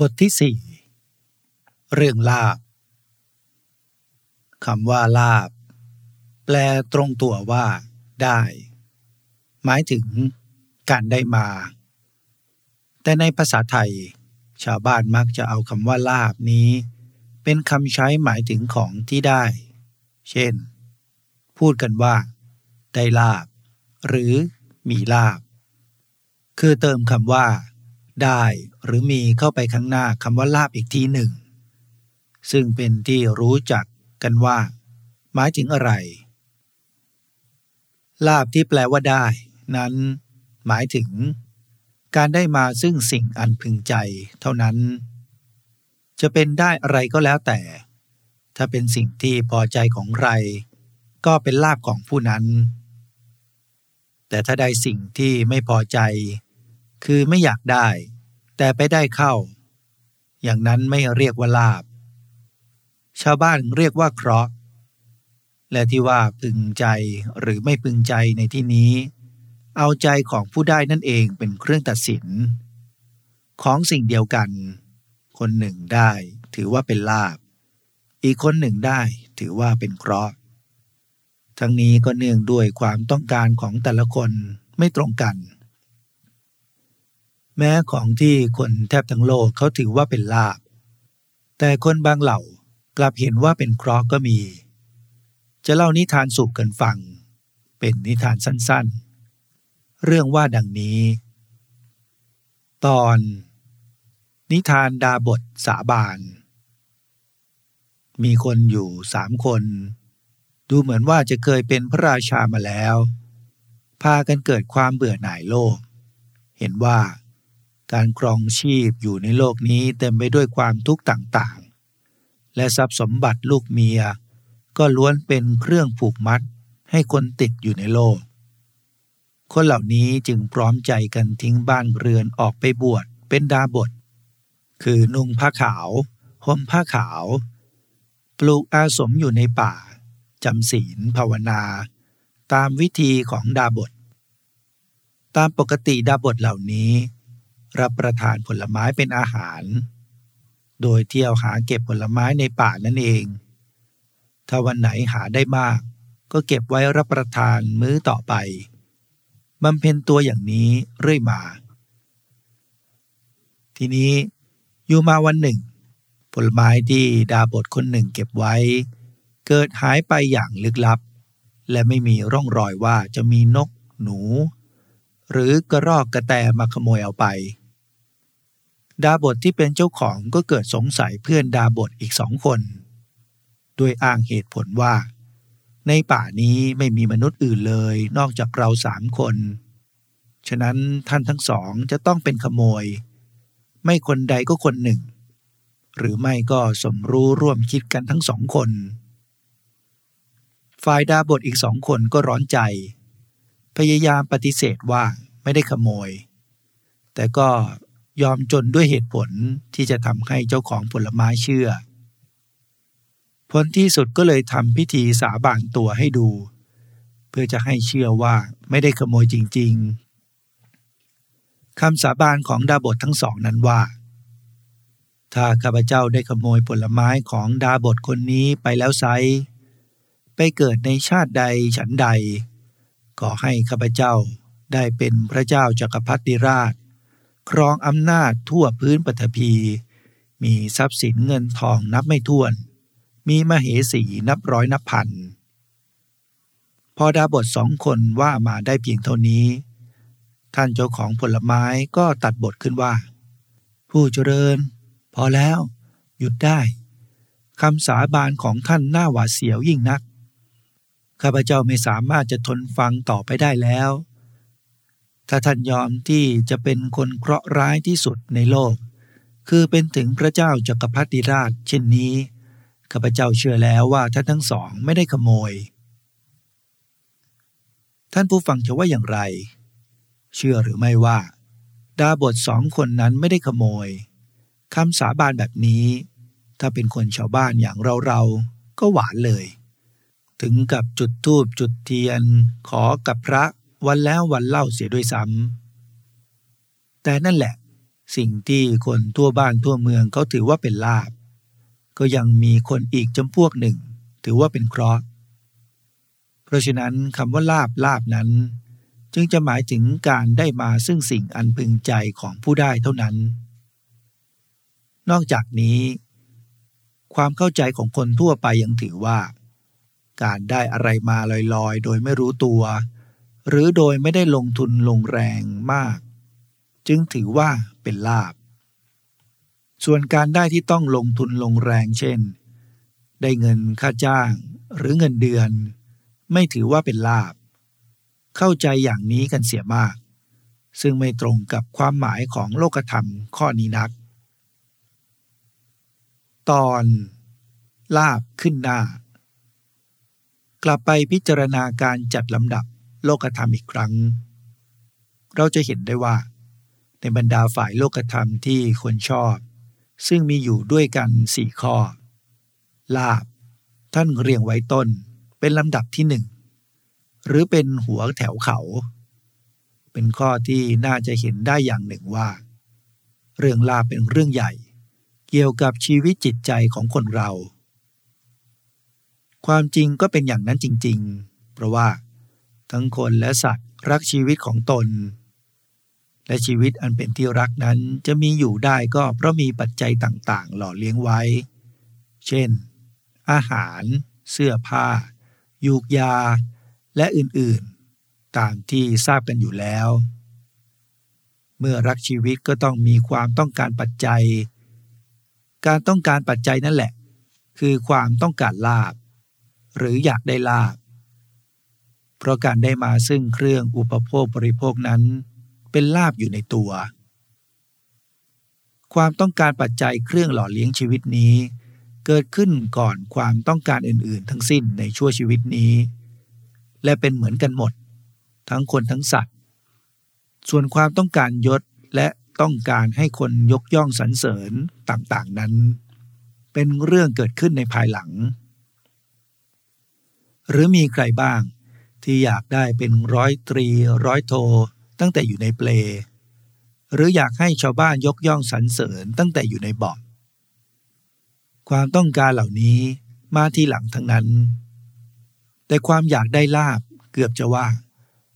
บทที่สี่เรื่องลาบคำว่าลาบ แปลตรงตัวว่า ได้ หมายถึงการได้มา แต่ในภาษาไทย ชาวบ้านมักจะเอาคำว่าลาบนี้ เป็นคำใช้หมายถึงของที่ได้ เช่น พูดกันว่า ได้ลาบ หรือมีลาบ คือเติมคำว่า ได้ หรือมีเข้าไปข้างหน้าคำว่าลาบอีกทีหนึ่ง ซึ่งเป็นที่รู้จักกันว่า หมายถึงอะไร ลาบที่แปลว่าได้ นั้น หมายถึง การได้มาซึ่งสิ่งอันพึงใจ เท่านั้น จะเป็นได้อะไรก็แล้วแต่ ถ้าเป็นสิ่งที่พอใจของใคร ก็เป็นลาบของผู้นั้น แต่ถ้าได้สิ่งที่ไม่พอใจ คือไม่อยากได้ แต่ไปได้เข้า อย่างนั้นไม่เรียกว่าลาบ ชาวบ้านเรียกว่าเคราะห์และที่ว่าพึงใจหรือไม่พึงใจในที่นี้ เอาใจของผู้ได้นั่นเองเป็นเครื่องตัดสิน ของสิ่งเดียวกัน คนหนึ่งได้ถือว่าเป็นลาบ อีกคนหนึ่งได้ถือว่าเป็นเคราะห์ทั้งนี้ก็เนื่องด้วยความต้องการของแต่ละคนไม่ตรงกัน แม้ของที่คนแทบทั้งโลกเขาถือว่าเป็นลาบ แต่คนบางเหล่ากลับเห็นว่าเป็นเคราะห์ก็มี จะเล่านิทานสู่กันฟัง เป็นนิทานสั้นๆ เรื่องว่าดังนี้ ตอน นิทานดาบทสาบานมีคนอยู่สามคน ดูเหมือนว่าจะเคยเป็นพระราชามาแล้ว พากันเกิดความเบื่อหน่ายโลก เห็นว่า การครองชีพอยู่ในโลกนี้เต็มไปด้วยความทุกข์ต่างๆ และทรัพย์สมบัติลูกเมีย ก็ล้วนเป็นเครื่องผูกมัดให้คนติดอยู่ในโลก คนเหล่านี้จึงพร้อมใจกันทิ้งบ้านเรือนออกไปบวชเป็นดาบท คือนุ่งผ้าขาวห่มผ้าขาว ปลูกอาสมอยู่ในป่าจำศีลภาวนา ตามวิธีของดาบท ตามปกติดาบทเหล่านี้ รับประทานผลไม้เป็นอาหาร โดยเที่ยวหาเก็บผลไม้ในป่านั่นเอง ถ้าวันไหนหาได้มาก ก็เก็บไว้รับประทานมื้อต่อไปบำเพ็ญตัวอย่างนี้เรื่อยมา ทีนี้อยู่มาวันหนึ่ง ผลไม้ที่ดาบทคนหนึ่งเก็บไว้ เกิดหายไปอย่างลึกลับ และไม่มีร่องรอยว่าจะมีนกหนู หรือกระรอกกระแตมาขโมยเอาไป ดาบทที่เป็นเจ้าของก็เกิดสงสัยเพื่อนดาบทอีกสองคนด้วยอ้างเหตุผลว่า ในป่านี้ไม่มีมนุษย์อื่นเลย นอกจากเราสามคน ฉะนั้นท่านทั้งสองจะต้องเป็นขโมย ไม่คนใดก็คนหนึ่ง หรือไม่ก็สมรู้ร่วมคิดกันทั้งสองคนฝ่ายดาบทอีกสองคนก็ร้อนใจ พยายามปฏิเสธว่าไม่ได้ขโมย แต่ก็ ยอมจนด้วยเหตุผลที่จะทำให้เจ้าของผลไม้เชื่อ ผลที่สุดก็เลยทำพิธีสาบานตัวให้ดู เพื่อจะให้เชื่อว่าไม่ได้ขโมยจริง ๆคำสาบานของดาบททั้งสองนั้นว่า ถ้าข้าพเจ้าได้ขโมยผลไม้ของดาบทคนนี้ไปแล้วไซไปเกิดในชาติใดฉันใด ก็ให้ข้าพเจ้าได้เป็นพระเจ้าจากักรพรรดิราช ครองอำนาจทั่วพื้นปฐพี มีทรัพย์สินเงินทองนับไม่ถ้วน มีมเหสีนับร้อยนับพัน พอดาบทสองคนว่ามาได้เพียงเท่านี้ ท่านเจ้าของผลไม้ก็ตัดบทขึ้นว่า ผู้เจริญ พอแล้ว หยุดได้คำสาบานของท่านหน้าหวาดเสียวยิ่งนัก ข้าพเจ้าไม่สามารถจะทนฟังต่อไปได้แล้ว ถ้าท่านยอมที่จะเป็นคนเคราะห์ร้ายที่สุดในโลก คือเป็นถึงพระเจ้าจักรพรรดิราช เช่นนี้ข้าพเจ้าเชื่อแล้วว่าท่านทั้งสองไม่ได้ขโมย ท่านผู้ฟังจะว่าอย่างไร เชื่อหรือไม่ว่า ดาบทสองคนนั้นไม่ได้ขโมยคำสาบานแบบนี้ ถ้าเป็นคนชาวบ้านอย่างเราเราก็หวานเลย ถึงกับจุดธูปจุดเทียน ขอกับพระ วันแล้ววันเล่าเสียด้วยซ้ำแต่นั่นแหละ สิ่งที่คนทั่วบ้านทั่วเมืองเขาถือว่าเป็นลาบ ก็ยังมีคนอีกจำพวกหนึ่ง ถือว่าเป็นเคราะห์เพราะฉะนั้นคำว่าลาบลาบนั้น จึงจะหมายถึงการได้มาซึ่งสิ่งอันพึงใจของผู้ได้เท่านั้น นอกจากนี้ ความเข้าใจของคนทั่วไปยังถือว่า การได้อะไรมาลอยๆ โดยไม่รู้ตัว หรือโดยไม่ได้ลงทุนลงแรงมาก จึงถือว่าเป็นลาบ ส่วนการได้ที่ต้องลงทุนลงแรงเช่น ได้เงินค่าจ้างหรือเงินเดือน ไม่ถือว่าเป็นลาบ เข้าใจอย่างนี้กันเสียมาก ซึ่งไม่ตรงกับความหมายของโลกธรรมข้อนี้นัก ตอนลาบขึ้นหน้ากลับไปพิจารณาการจัดลำดับ โลกธรรมอีกครั้ง เราจะเห็นได้ว่า ในบรรดาฝ่ายโลกธรรมที่คนชอบ ซึ่งมีอยู่ด้วยกันสี่ข้อ ลาบ ท่านเรียงไว้ต้นเป็นลำดับที่หนึ่งหรือเป็นหัวแถวเขา เป็นข้อที่น่าจะเห็นได้อย่างหนึ่งว่า เรื่องลาบเป็นเรื่องใหญ่ เกี่ยวกับชีวิตจิตใจของคนเรา ความจริงก็เป็นอย่างนั้นจริง ๆ เพราะว่า ทั้งคนและสัตว์รักชีวิตของตน และชีวิตอันเป็นที่รักนั้นจะมีอยู่ได้ก็เพราะมีปัจจัยต่างๆ หล่อเลี้ยงไว้ เช่น อาหาร เสื้อผ้า ยูกยา และอื่นๆ ตามที่ทราบกันอยู่แล้ว เมื่อรักชีวิตก็ต้องมีความต้องการปัจจัย การต้องการปัจจัยนั่นแหละ คือความต้องการลาบ หรืออยากได้ลาบ เพราะการได้มาซึ่งเครื่องอุปโภคบริโภคนั้น เป็นลาบอยู่ในตัว ความต้องการปัจจัยเครื่องหล่อเลี้ยงชีวิตนี้ เกิดขึ้นก่อนความต้องการอื่นๆ ทั้งสิ้นในชั่วชีวิตนี้ และเป็นเหมือนกันหมด ทั้งคนทั้งสัตว์ ส่วนความต้องการยศและต้องการให้คนยกย่องสรรเสริญต่างๆนั้น เป็นเรื่องเกิดขึ้นในภายหลัง หรือมีใครบ้าง ที่อยากได้เป็นร้อยตรีร้อยโท ตั้งแต่อยู่ในเปล หรืออยากให้ชาวบ้านยกย่องสรรเสริญตั้งแต่อยู่ในเบาะความต้องการเหล่านี้มาที่หลังทั้งนั้น แต่ความอยากได้ลาบเกือบจะว่า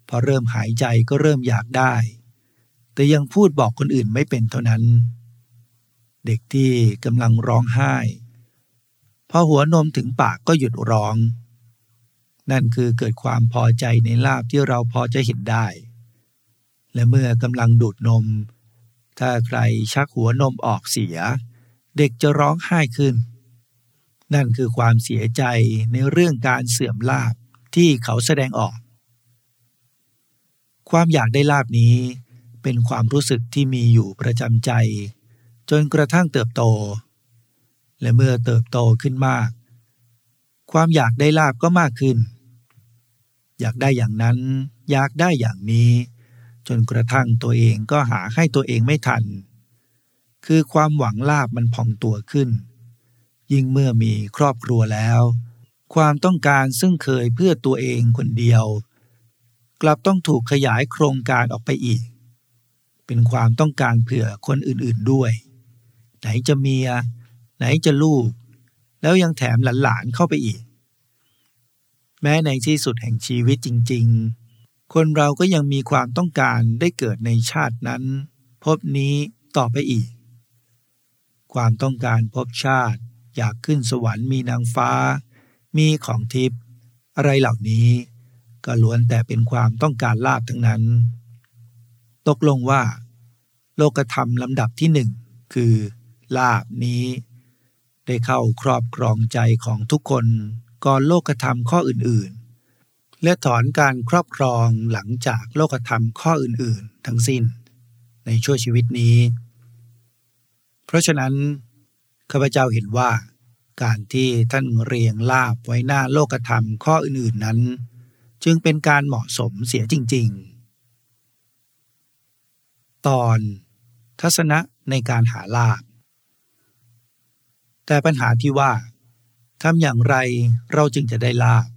พอเริ่มหายใจก็เริ่มอยากได้ แต่ยังพูดบอกคนอื่นไม่เป็นเท่านั้น เด็กที่กำลังร้องไห้ พอหัวนมถึงปากก็หยุดร้อง นั่นคือเกิดความพอใจในลาบที่เราพอจะเห็นได้ และเมื่อกำลังดูดนม ถ้าใครชักหัวนมออกเสีย เด็กจะร้องไห้ขึ้น นั่นคือความเสียใจในเรื่องการเสื่อมลาบที่เขาแสดงออก ความอยากได้ลาบนี้เป็นความรู้สึกที่มีอยู่ประจำใจ จนกระทั่งเติบโต และเมื่อเติบโตขึ้นมาก ความอยากได้ลาบก็มากขึ้น อยากได้อย่างนั้น อยากได้อย่างนี้ จนกระทั่งตัวเองก็หาให้ตัวเองไม่ทัน คือความหวังลาบมันพองตัวขึ้น ยิ่งเมื่อมีครอบครัวแล้ว ความต้องการซึ่งเคยเพื่อตัวเองคนเดียว กลับต้องถูกขยายโครงการออกไปอีก เป็นความต้องการเผื่อคนอื่นๆด้วย ไหนจะเมีย ไหนจะลูก แล้วยังแถมหลานๆเข้าไปอีก แม้ในที่สุดแห่งชีวิตจริง ๆ คนเราก็ยังมีความต้องการได้เกิดในชาตินั้น พบนี้ต่อไปอีก ความต้องการพบชาติ อยากขึ้นสวรรค์มีนางฟ้า มีของทิพย์อะไรเหล่านี้ ก็ล้วนแต่เป็นความต้องการลาบทั้งนั้น ตกลงว่า โลกธรรมลำดับที่หนึ่งคือลาบนี้ ได้เข้าครอบครองใจของทุกคน ก่อนโลกธรรมข้ออื่นๆ และถอนการครอบครองหลังจากโลกธรรมข้ออื่นๆ ทั้งสิ้น ในช่วชีวิตนี้ เพราะฉะนั้นข้าพเจ้าเห็นว่า การที่ท่านเรียงลาบไว้หน้าโลกธรรมข้ออื่นๆนั้น จึงเป็นการเหมาะสมเสียจริง ๆ ตอนทัศนะในการหาลาบแต่ปัญหาที่ว่า ทำอย่างไรเราจึงจะได้ลาบ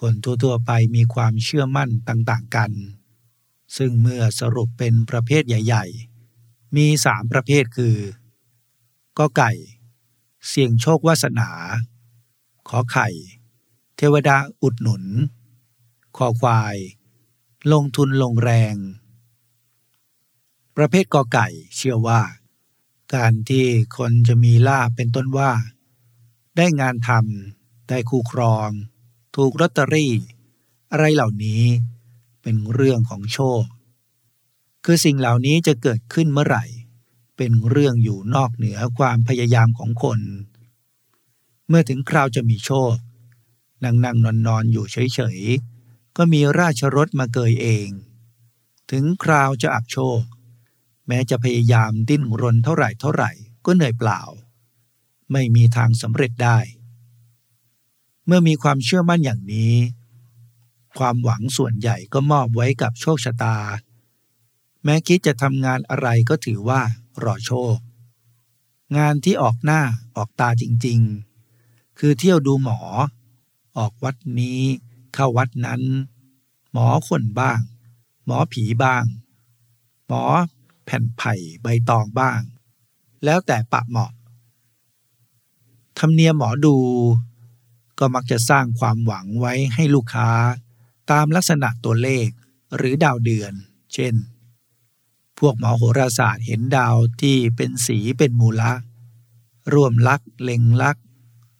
คนทั่วๆไปมีความเชื่อมั่นต่างๆกัน ซึ่งเมื่อสรุปเป็นประเภทใหญ่ ๆ มีสามประเภทคือก็ไก่ เสี่ยงโชควาสนา ขอไข่ เทวดาอุดหนุนขอควาย ลงทุนลงแรง ประเภทกอไก่เชื่อว่า การที่คนจะมีลาบเป็นต้นว่า ได้งานทำได้คู่ครอง ถูกลอตเตอรี่ อะไรเหล่านี้เป็นเรื่องของโชค คือสิ่งเหล่านี้จะเกิดขึ้นเมื่อไหร่ เป็นเรื่องอยู่นอกเหนือความพยายามของคน เมื่อถึงคราวจะมีโชค นั่งนั่งนอนนอนอยู่เฉยๆ ก็มีราชรถมาเกยเอง ถึงคราวจะอับโชค แม้จะพยายามดิ้นรนเท่าไหร่เท่าไหร่ก็เหนื่อยเปล่า ไม่มีทางสำเร็จได้ เมื่อมีความเชื่อมั่นอย่างนี้ ความหวังส่วนใหญ่ก็มอบไว้กับโชคชะตา แม้คิดจะทำงานอะไรก็ถือว่ารอโชค งานที่ออกหน้าออกตาจริงๆ คือเที่ยวดูหมอ ออกวัดนี้เข้าวัดนั้น หมอคนบ้าง หมอผีบ้าง หมอแผ่นไผ่ใบตองบ้าง แล้วแต่ปะเหมาะ ทำเนียมหมอดู ก็มักจะสร้างความหวังไว้ให้ลูกค้า ตามลักษณะตัวเลขหรือดาวเดือน เช่น พวกหมอโหราศาสตร์เห็นดาวที่เป็นสีเป็นมูละ ร่วมลักเล็งลัก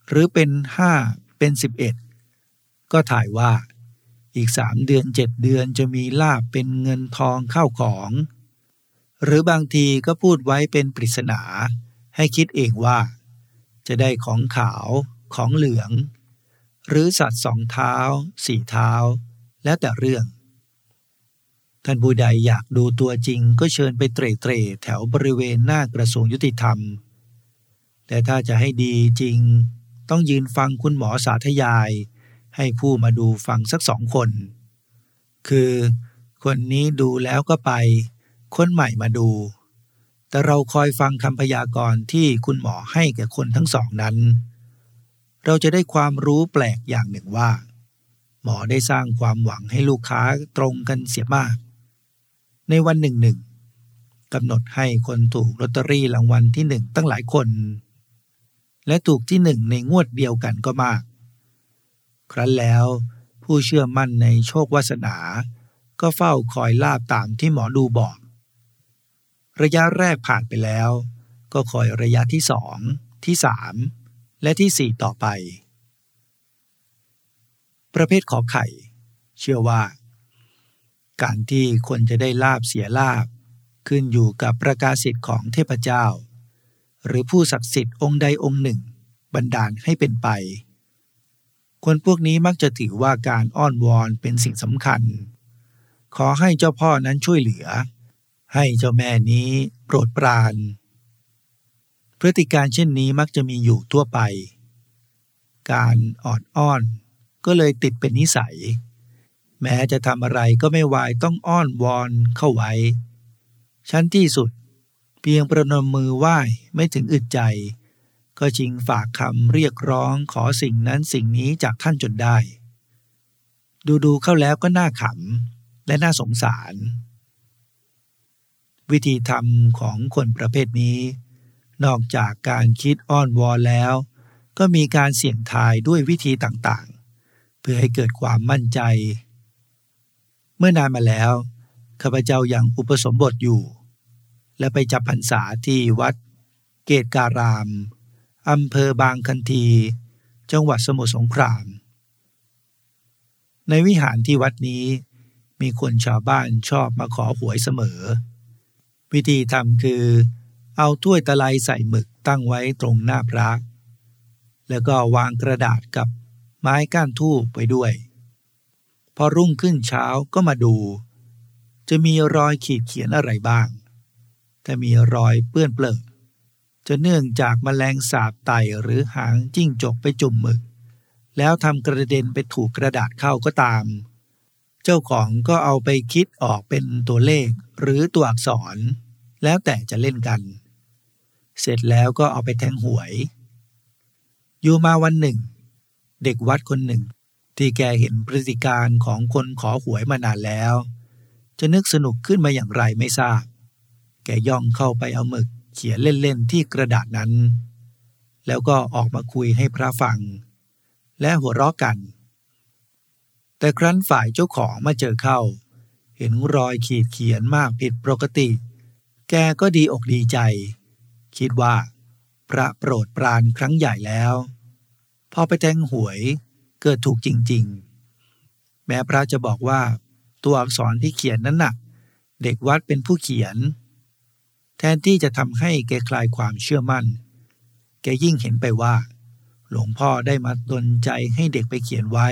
หรือเป็นห้าเป็นสิบเอ็ดก็ถ่ายว่าอีกสามเดือนเจ็ดเดือนจะมีลาบเป็นเงินทองเข้าของ หรือบางทีก็พูดไว้เป็นปริศนา ให้คิดเองว่า จะได้ของขาวของเหลือง หรือสัตว์สองเท้า สี่เท้า แล้วแต่เรื่อง ท่านผู้ใดอยากดูตัวจริงก็เชิญไปเตร่เตร่แถวบริเวณหน้ากระทรวงยุติธรรม แต่ถ้าจะให้ดีจริง ต้องยืนฟังคุณหมอสาธยาย ให้ผู้มาดูฟังสักสองคน คือ คนนี้ดูแล้วก็ไป คนใหม่มาดู แต่เราคอยฟังคำพยากรณ์ที่คุณหมอให้แก่คนทั้งสองนั้น เราจะได้ความรู้แปลกอย่างหนึ่งว่า หมอได้สร้างความหวังให้ลูกค้าตรงกันเสียมาก ในวันหนึ่งหนึ่งกำหนดให้คนถูกลอตเตอรี่รางวัลที่หนึ่งตั้งหลายคน และถูกที่หนึ่งในงวดเดียวกันก็มาก ครั้นแล้วผู้เชื่อมั่นในโชควาสนา ก็เฝ้าคอยลาบตามที่หมอดูบอก ระยะแรกผ่านไปแล้ว ก็คอยระยะที่สองที่สามและที่สี่ต่อไป ประเภทขอไข่ เชื่อว่า การที่คนจะได้ลาบเสียลาบขึ้นอยู่กับประกาศสิทธิ์ของเทพเจ้า หรือผู้ศักดิ์สิทธิ์องค์ใดองค์หนึ่ง บันดาลให้เป็นไป คนพวกนี้มักจะถือว่าการอ้อนวอนเป็นสิ่งสำคัญ ขอให้เจ้าพ่อนั้นช่วยเหลือ ให้เจ้าแม่นี้โปรดปราน พฤติการเช่นนี้มักจะมีอยู่ทั่วไป การออดอ้อนก็เลยติดเป็นนิสัย แม้จะทำอะไรก็ไม่วายต้องอ้อนวอนเข้าไว้ ชั้นที่สุด เพียงประนมมือไหว้ไม่ถึงอึดใจ ก็จิงฝากคำเรียกร้องขอสิ่งนั้นสิ่งนี้จากท่านจนได้ ดูๆเข้าแล้วก็น่าขำและน่าสงสาร วิธีทำของคนประเภทนี้ นอกจากการคิดอ้อนวอนแล้ว ก็มีการเสี่ยงทายด้วยวิธีต่างๆ เพื่อให้เกิดความมั่นใจ เมื่อนานมาแล้วข้าพเจ้ายัางอุปสมบทอยู่ และไปจับพรรษาที่วัด เกตการามอำเภอบางคันทีจังหวัดสมุทรสงคราม ในวิหารที่วัดนี้มีคนชาวบ้านชอบมาขอหวยเสมอ วิธีทำคือ เอาถ้วยตะไลใส่หมึกตั้งไว้ตรงหน้าพระ แล้วก็วางกระดาษกับไม้ก้านทูบไปด้วย พอรุ่งขึ้นเช้าก็มาดู จะมีรอยขีดเขียนอะไรบ้าง ถ้ามีรอยเปื้อนเปลือกจะเนื่องจากมแมลงสาบไตหรือหางจิ้งจกไปจุ่มหมึก แล้วทำกระเด็นไปถูกกระดาษเข้าก็ตาม เจ้าของก็เอาไปคิดออกเป็นตัวเลขหรือตัวอักษร แล้วแต่จะเล่นกัน เสร็จแล้วก็เอาไปแทงหวย อยู่มาวันหนึ่ง เด็กวัดคนหนึ่ง ที่แกเห็นพฤติการของคนขอหวยมานานแล้ว จะนึกสนุกขึ้นมาอย่างไรไม่ทราบ แกย่องเข้าไปเอาหมึกเขียนเล่นๆที่กระดาษนั้น แล้วก็ออกมาคุยให้พระฟัง และหัวเราะกัน แต่ครั้นฝ่ายเจ้าของมาเจอเข้า เห็นรอยขีดเขียนมากผิดปกติ แกก็ดีอกดีใจ คิดว่า พระโปรดปรานครั้งใหญ่แล้ว พอไปแทงหวยเกิดถูกจริง ๆ แม้พระจะบอกว่า ตัวอักษรที่เขียนนั้นน่ะ เด็กวัดเป็นผู้เขียน แทนที่จะทำให้แกคลายความเชื่อมั่น แกยิ่งเห็นไปว่า หลวงพ่อได้มาดนใจให้เด็กไปเขียนไว้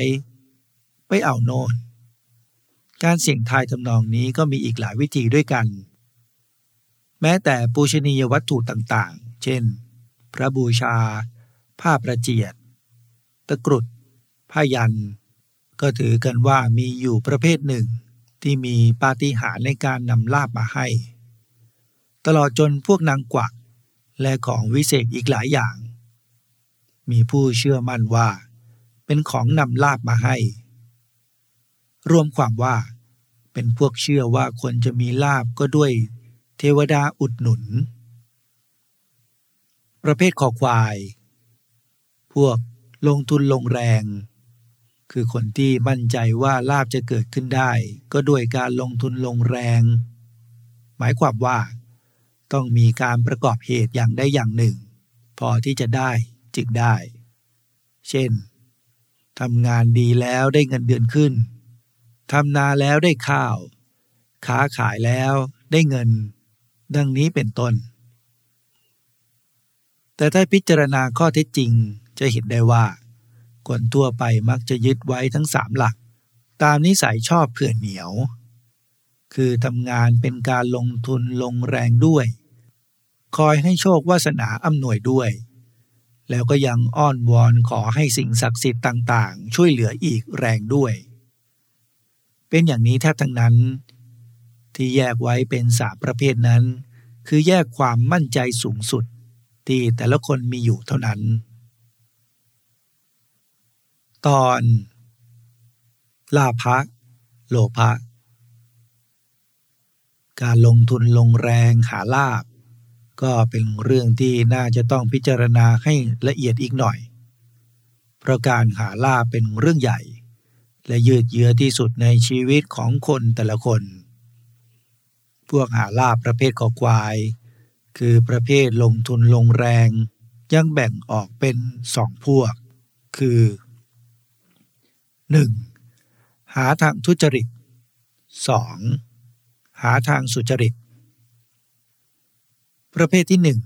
ไปเอาโน่นการเสี่ยงทายทำนองนี้ก็มีอีกหลายวิธีด้วยกัน แม้แต่ปูชนียวัตถุต่างๆ เช่น พระบูชา ผ้าประเจียด ตะกรุด ผ้ายัน ก็ถือกันว่ามีอยู่ประเภทหนึ่ง ที่มีปาฏิหาริย์ในการนำลาบมาให้ ตลอดจนพวกนางกวัก และของวิเศษอีกหลายอย่าง มีผู้เชื่อมั่นว่า เป็นของนำลาบมาให้ รวมความว่าเป็นพวกเชื่อว่าคนจะมีลาบก็ด้วย ทวดาอุดหนุน ประเภทคอควาย พวกลงทุนลงแรง คือคนที่มั่นใจว่าลาบจะเกิดขึ้นได้ ก็ด้วยการลงทุนลงแรง หมายความว่า ต้องมีการประกอบเหตุอย่างใดอย่างหนึ่ง พอที่จะได้จึงได้ เช่นทำงานดีแล้วได้เงินเดือนขึ้นทำนาแล้วได้ข้าว ค้าขายแล้วได้เงิน ดังนี้เป็นต้น แต่ถ้าพิจารณาข้อเท็จจริงจะเห็นได้ว่า คนทั่วไปมักจะยึดไว้ทั้งสามหลัก ตามนิสัยชอบเผื่อเหนียว คือทำงานเป็นการลงทุนลงแรงด้วย คอยให้โชควาสนาอำนวยด้วย แล้วก็ยังอ้อนวอนขอให้สิ่งศักดิ์สิทธิ์ต่าง ๆ ช่วยเหลืออีกแรงด้วย เป็นอย่างนี้แทบทั้งนั้น ที่แยกไว้เป็นสามประเภทนั้น คือแยกความมั่นใจสูงสุด ที่แต่ละคนมีอยู่เท่านั้น ตอนลาภะโลภะการลงทุนลงแรงหาลาบก็เป็นเรื่องที่น่าจะต้องพิจารณาให้ละเอียดอีกหน่อย เพราะการหาลาบเป็นเรื่องใหญ่ และยืดเยื้อที่สุดในชีวิตของคนแต่ละคน พวกหาลาบประเภทขอควาย คือประเภทลงทุนลงแรง ยังแบ่งออกเป็นสองพวก คือ 1. หาทางทุจริต 2. หาทางสุจริต ประเภทที่หนึ่ง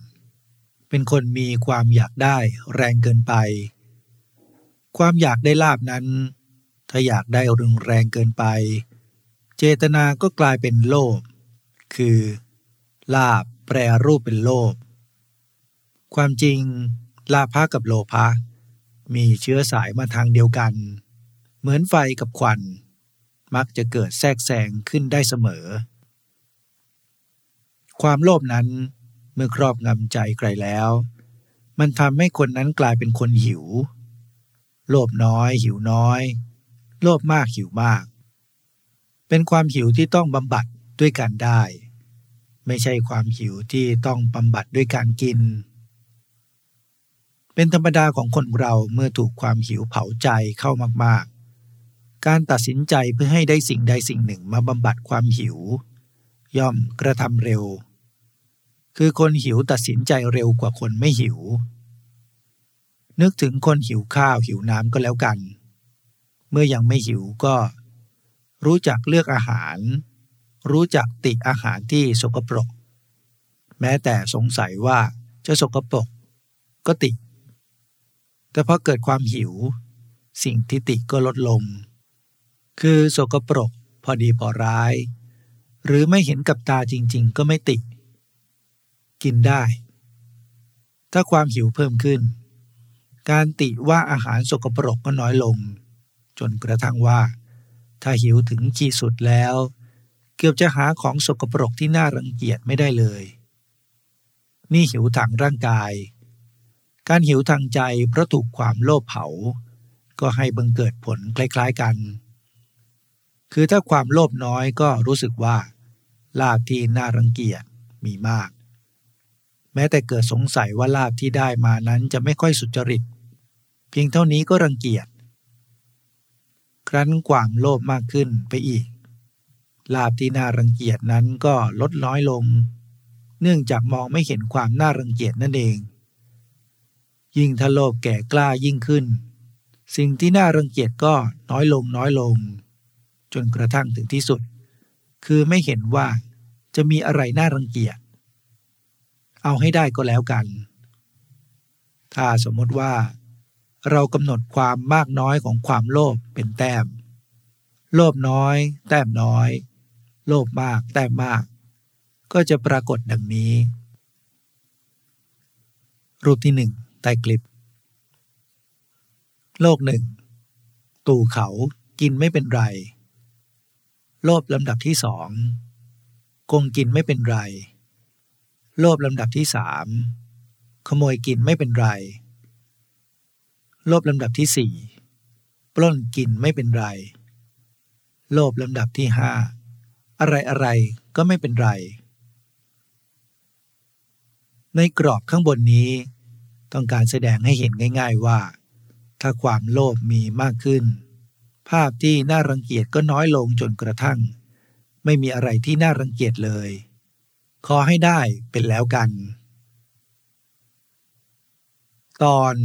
เป็นคนมีความอยากได้แรงเกินไป ความอยากได้ลาบนั้น ถ้าอยากได้รุนแรงเกินไป เจตนาก็กลายเป็นโลภ คือ ลาบแปรรูปเป็นโลภความจริง ลาภะกับโลภะมีเชื้อสายมาทางเดียวกัน เหมือนไฟกับควัน มักจะเกิดแทรกแซงขึ้นได้เสมอ ความโลภนั้นเมื่อครอบงำใจใครแล้ว มันทำให้คนนั้นกลายเป็นคนหิว โลภน้อย หิวน้อย โลภมากหิวมาก เป็นความหิวที่ต้องบำบัด ด้วยการได้ ไม่ใช่ความหิวที่ต้องบำบัดด้วยการกิน เป็นธรรมดาของคนเราเมื่อถูกความหิวเผาใจเข้ามากการตัดสินใจเพื่อให้ได้สิ่งใดสิ่งหนึ่งมาบำบัดความหิว ย่อมกระทำเร็ว คือคนหิวตัดสินใจเร็วกว่าคนไม่หิว นึกถึงคนหิวข้าวหิวน้ำก็แล้วกัน เมื่อยังไม่หิวก็รู้จักเลือกอาหาร รู้จักติอาหารที่สกปรก แม้แต่สงสัยว่าจะสกปรกก็ติ แต่พอเกิดความหิว สิ่งที่ติก็ลดลง คือสกปรกพอดีพอร้าย หรือไม่เห็นกับตาจริง ๆ ก็ไม่ติ กินได้ ถ้าความหิวเพิ่มขึ้น การติว่าอาหารสกปรกก็น้อยลง จนกระทั่งว่า ถ้าหิวถึงขีดสุดแล้ว เกือบจะหาของสกปรกที่น่ารังเกียจไม่ได้เลย นี่หิวทางร่างกาย การหิวทางใจเพราะถูกความโลภเผา ก็ให้บังเกิดผลคล้ายๆกัน คือถ้าความโลภน้อยก็รู้สึกว่า ลาบที่น่ารังเกียจมีมาก แม้แต่เกิดสงสัยว่าลาบที่ได้มานั้นจะไม่ค่อยสุจริต เพียงเท่านี้ก็รังเกียจครั้นความโลภมากขึ้นไปอีก ลาบที่น่ารังเกียจนั้นก็ลดน้อยลง เนื่องจากมองไม่เห็นความน่ารังเกียจนั่นเอง ยิ่งถ้าโลภแก่กล้ายิ่งขึ้น สิ่งที่น่ารังเกียจก็น้อยลงน้อยลง จนกระทั่งถึงที่สุด คือไม่เห็นว่าจะมีอะไรน่ารังเกียจ เอาให้ได้ก็แล้วกัน ถ้าสมมติว่า เรากำหนดความมากน้อยของความโลภเป็นแต้ม โลภน้อย แต้มน้อย โลภมากแต้มาก ก็จะปรากฏดังนี้ รูปที่หนึ่งใต้คลิป โลกหนึ่งตู่เขากินไม่เป็นไร โลภลำดับที่สองคงกินไม่เป็นไร โลภลำดับที่สามขโมยกินไม่เป็นไร โลภลำดับที่สี่ปล้นกินไม่เป็นไร โลภลำดับที่ห้า อะไรอะไรก็ไม่เป็นไร ในกรอบข้างบนนี้ ต้องการแสดงให้เห็นง่าย ๆว่า ถ้าความโลภมีมากขึ้น ภาพที่น่ารังเกียจก็น้อยลงจนกระทั่ง ไม่มีอะไรที่น่ารังเกียจเลย ขอให้ได้เป็นแล้วกัน ตอน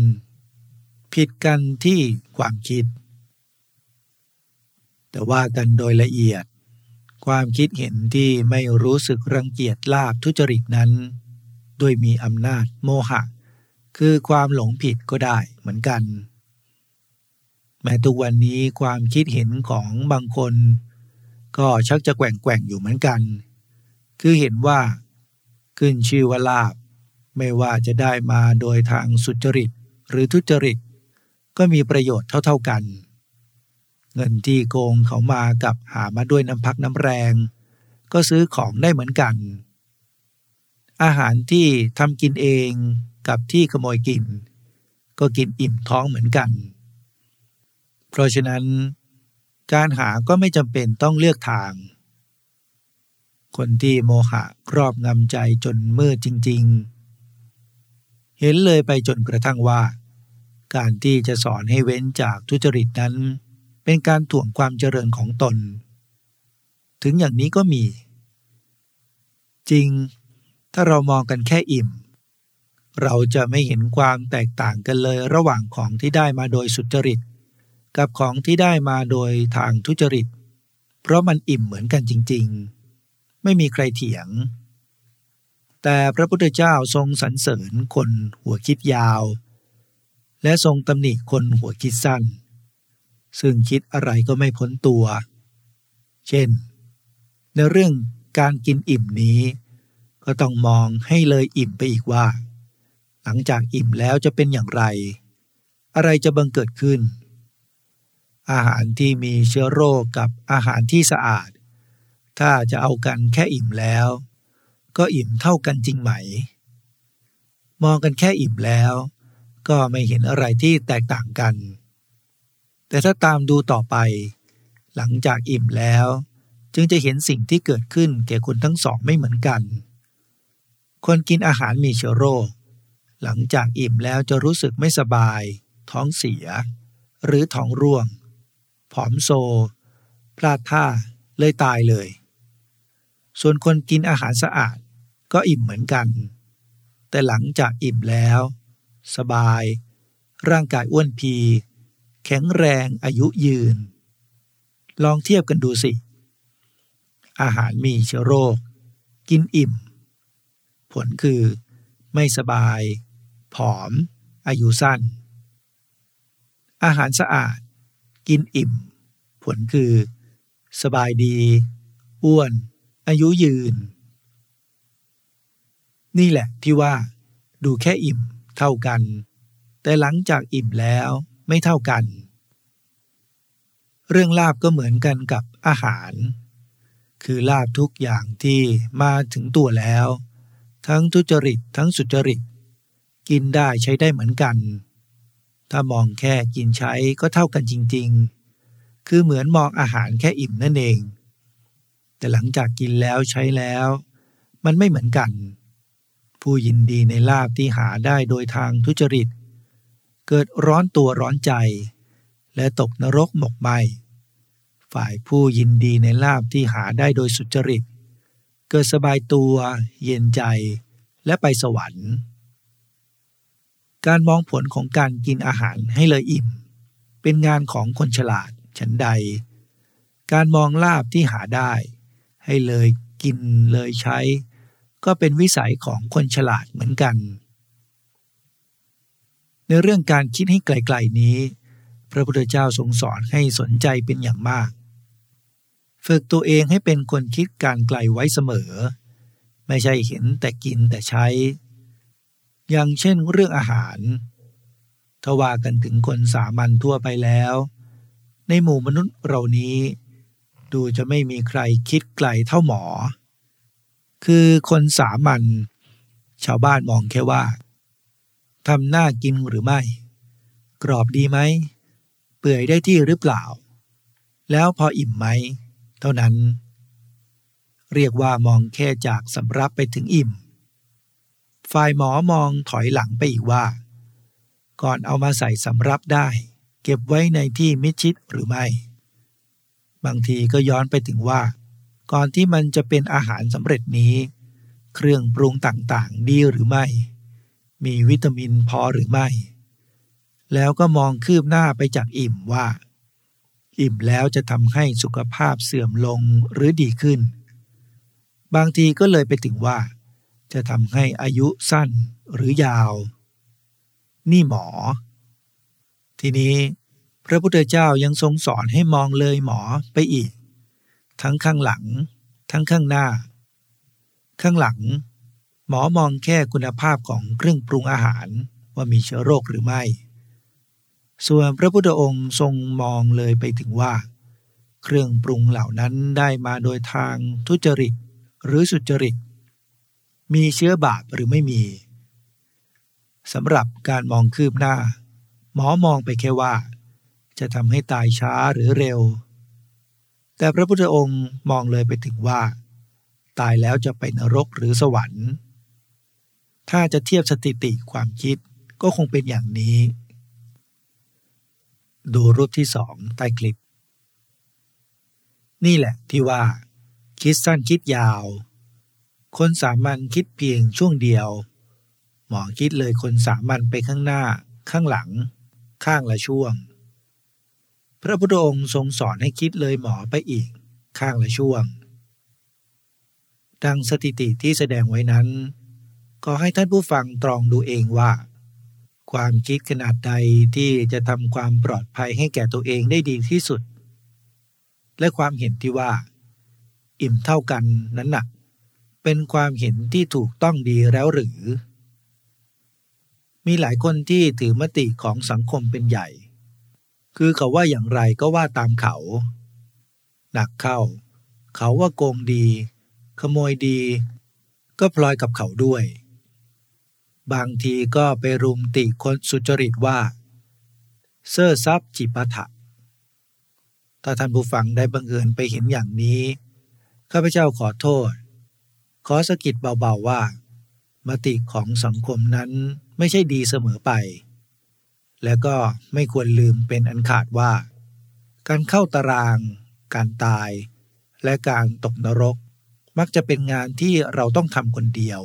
ผิดกันที่ความคิด แต่ว่ากันโดยละเอียด ความคิดเห็นที่ไม่รู้สึกรังเกียจลาบทุจริตนั้น ด้วยมีอำนาจโมหะ คือความหลงผิดก็ได้เหมือนกัน แม้ทุกวันนี้ความคิดเห็นของบางคน ก็ชักจะแกว่งแกว่งอยู่เหมือนกัน คือเห็นว่า ขึ้นชื่อว่าลาบ ไม่ว่าจะได้มาโดยทางสุจริตหรือทุจริต ก็มีประโยชน์เท่าๆกัน เงินที่โกงเขามากับหามาด้วยน้ำพักน้ำแรง ก็ซื้อของได้เหมือนกัน อาหารที่ทำกินเองกับที่ขโมยกิน ก็กินอิ่มท้องเหมือนกัน เพราะฉะนั้นการหาก็ไม่จำเป็นต้องเลือกทาง คนที่โมหะครอบงำใจจนมืดจริง ๆ เห็นเลยไปจนกระทั่งว่า การที่จะสอนให้เว้นจากทุจริตนั้น เป็นการถ่วงความเจริญของตน ถึงอย่างนี้ก็มี จริง ถ้าเรามองกันแค่อิ่ม เราจะไม่เห็นความแตกต่างกันเลยระหว่างของที่ได้มาโดยสุจริต กับของที่ได้มาโดยทางทุจริต เพราะมันอิ่มเหมือนกันจริง ๆ ไม่มีใครเถียง แต่พระพุทธเจ้าทรงสรรเสริญคนหัวคิดยาว และทรงตำหนิคนหัวคิดสั้น ซึ่งคิดอะไรก็ไม่พ้นตัว เช่น ในเรื่องการกินอิ่มนี้ ก็ต้องมองให้เลยอิ่มไปอีกว่า หลังจากอิ่มแล้วจะเป็นอย่างไร อะไรจะบังเกิดขึ้น อาหารที่มีเชื้อโรคกับอาหารที่สะอาด ถ้าจะเอากันแค่อิ่มแล้ว ก็อิ่มเท่ากันจริงไหม มองกันแค่อิ่มแล้ว ก็ไม่เห็นอะไรที่แตกต่างกัน แต่ถ้าตามดูต่อไป หลังจากอิ่มแล้ว จึงจะเห็นสิ่งที่เกิดขึ้นแก่คนทั้งสองไม่เหมือนกัน คนกินอาหารมีเชื้อโรค หลังจากอิ่มแล้วจะรู้สึกไม่สบาย ท้องเสีย หรือท้องร่วง ผอมโซ พลาดท่าเลยตายเลย ส่วนคนกินอาหารสะอาดก็อิ่มเหมือนกัน แต่หลังจากอิ่มแล้ว สบาย ร่างกายอ้วนพี แข็งแรงอายุยืน ลองเทียบกันดูสิ อาหารมีเชื้อโรค กินอิ่ม ผลคือไม่สบาย ผอม อายุสั้น อาหารสะอาด กินอิ่ม ผลคือ สบายดี อ้วน อายุยืน นี่แหละที่ว่าดูแค่อิ่มเท่ากัน แต่หลังจากอิ่มแล้ว ไม่เท่ากัน เรื่องลาบก็เหมือนกันกับอาหาร คือลาบทุกอย่างที่มาถึงตัวแล้ว ทั้งทุจริตทั้งสุจริต กินได้ใช้ได้เหมือนกัน ถ้ามองแค่กินใช้ก็เท่ากันจริง ๆ คือเหมือนมองอาหารแค่อิ่มนั่นเอง แต่หลังจากกินแล้วใช้แล้ว มันไม่เหมือนกันผู้ยินดีในลาบที่หาได้โดยทางทุจริต เกิดร้อนตัวร้อนใจ และตกนรกหมกไหมฝ่ายผู้ยินดีในลาบที่หาได้โดยสุจริต เกิดสบายตัว เย็นใจและไปสวรรค์ การมองผลของการกินอาหารให้เลยอิ่ม เป็นงานของคนฉลาดฉันใด การมองลาบที่หาได้ ให้เลยกินเลยใช้ ก็เป็นวิสัยของคนฉลาดเหมือนกัน ในเรื่องการคิดให้ไกลๆนี้ พระพุทธเจ้าทรงสอนให้สนใจเป็นอย่างมาก ฝึกตัวเองให้เป็นคนคิดการไกลไว้เสมอ ไม่ใช่เห็นแต่กินแต่ใช้ อย่างเช่นเรื่องอาหารถ้าว่ากันถึงคนสามัญทั่วไปแล้ว ในหมู่มนุษย์เรานี้ ดูจะไม่มีใครคิดไกลเท่าหมอ คือคนสามัญชาวบ้านมองแค่ว่า ทำหน้ากินหรือไม่ กรอบดีไหม เปื่อยได้ที่หรือเปล่า แล้วพออิ่มไหม เท่านั้น เรียกว่ามองแค่จากสำรับไปถึงอิ่ม ฝ่ายหมอมองถอยหลังไปอีกว่า ก่อนเอามาใส่สำรับได้ เก็บไว้ในที่มิดชิดหรือไม่ บางทีก็ย้อนไปถึงว่า ก่อนที่มันจะเป็นอาหารสำเร็จนี้ เครื่องปรุงต่างๆ ดีหรือไม่ มีวิตามินพอหรือไม่ แล้วก็มองคืบหน้าไปจากอิ่มว่า อิ่มแล้วจะทำให้สุขภาพเสื่อมลงหรือดีขึ้น บางทีก็เลยไปถึงว่า จะทำให้อายุสั้นหรือยาว นี่หมอ ทีนี้พระพุทธเจ้ายังทรงสอนให้มองเลยหมอไปอีก ทั้งข้างหลัง ทั้งข้างหน้า ข้างหลัง หมอมองแค่คุณภาพของเครื่องปรุงอาหารว่ามีเชื้อโรคหรือไม่ ส่วนพระพุทธองค์ทรงมองเลยไปถึงว่า เครื่องปรุงเหล่านั้นได้มาโดยทางทุจริตหรือสุจริต มีเชื้อบาปหรือไม่มีสำหรับการมองคืบหน้า หมอมองไปแค่ว่า จะทำให้ตายช้าหรือเร็ว แต่พระพุทธองค์มองเลยไปถึงว่า ตายแล้วจะไปนรกหรือสวรรค์ ถ้าจะเทียบสถิติความคิดก็คงเป็นอย่างนี้ ดูรูปที่สองใต้คลิป นี่แหละที่ว่า คิดสั้นคิดยาว คนสามัญคิดเพียงช่วงเดียว หมอคิดเลยคนสามัญไปข้างหน้า ข้างหลัง ข้างละช่วง พระพุทธองค์ทรงสอนให้คิดเลยหมอไปอีก ข้างละช่วงดังสถิติที่แสดงไว้นั้น ก็ให้ท่านผู้ฟังตรองดูเองว่า ความคิดขนาดใดที่จะทำความปลอดภัยให้แก่ตัวเองได้ดีที่สุด และความเห็นที่ว่า อิ่มเท่ากันนั้นหนักเป็นความเห็นที่ถูกต้องดีแล้วหรือ มีหลายคนที่ถือมติของสังคมเป็นใหญ่ คือเขาว่าอย่างไรก็ว่าตามเขา หนักเข้า เขาว่าโกงดี ขโมยดี ก็พลอยกับเขาด้วย บางทีก็ไปรุมติคนสุจริตว่าเซ่อซับจิปาถะถ้าท่านผู้ฟังได้บังเอิญไปเห็นอย่างนี้ ข้าพเจ้าขอโทษ ขอสกิดเบาๆว่า มติของสังคมนั้นไม่ใช่ดีเสมอไป และก็ไม่ควรลืมเป็นอันขาดว่า การเข้าตาราง การตาย และการตกนรก มักจะเป็นงานที่เราต้องทำคนเดียว